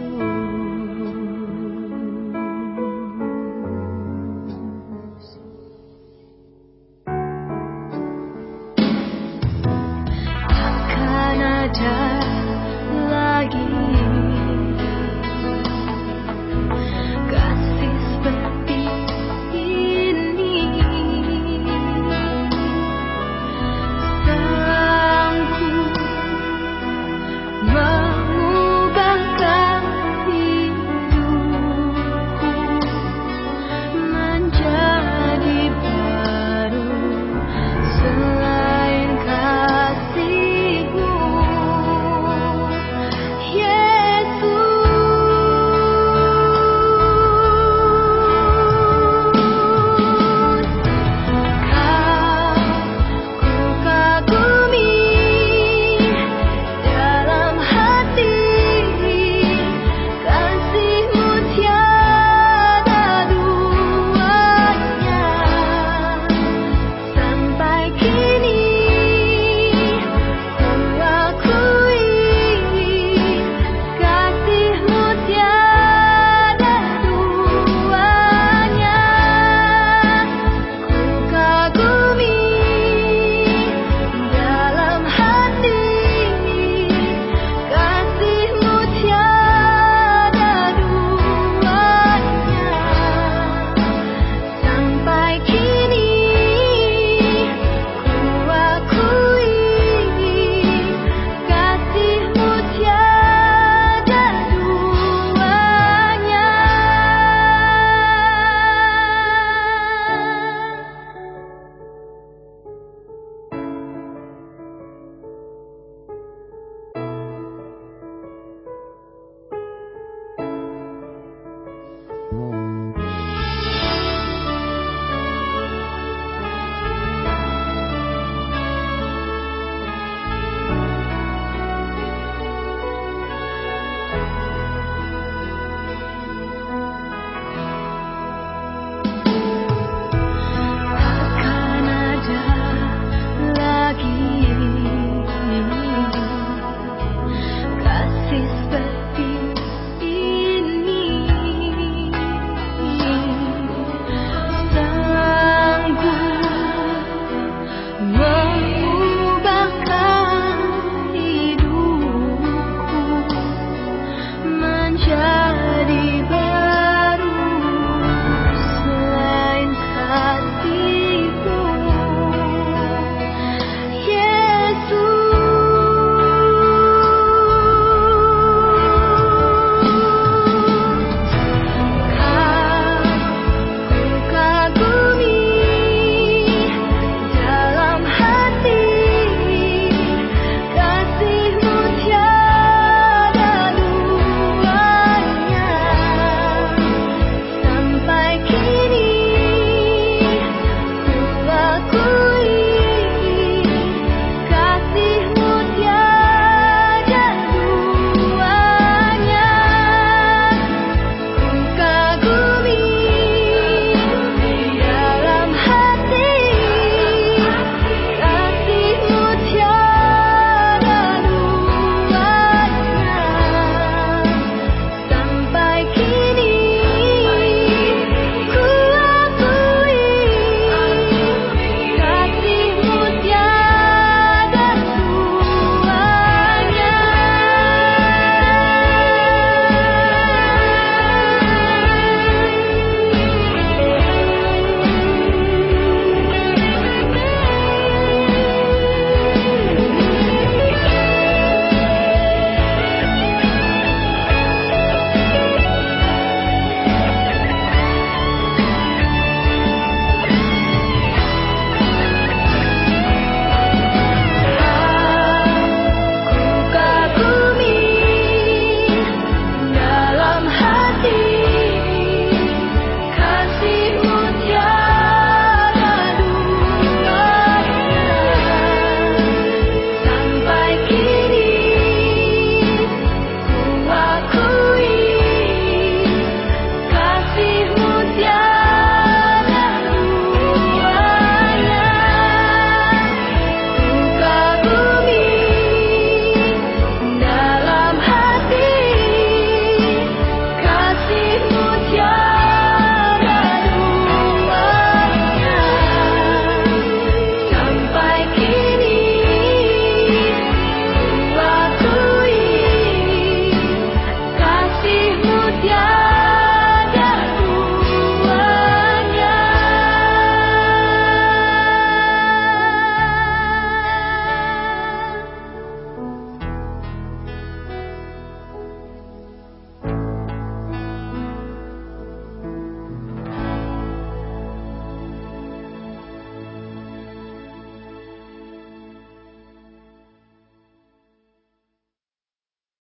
음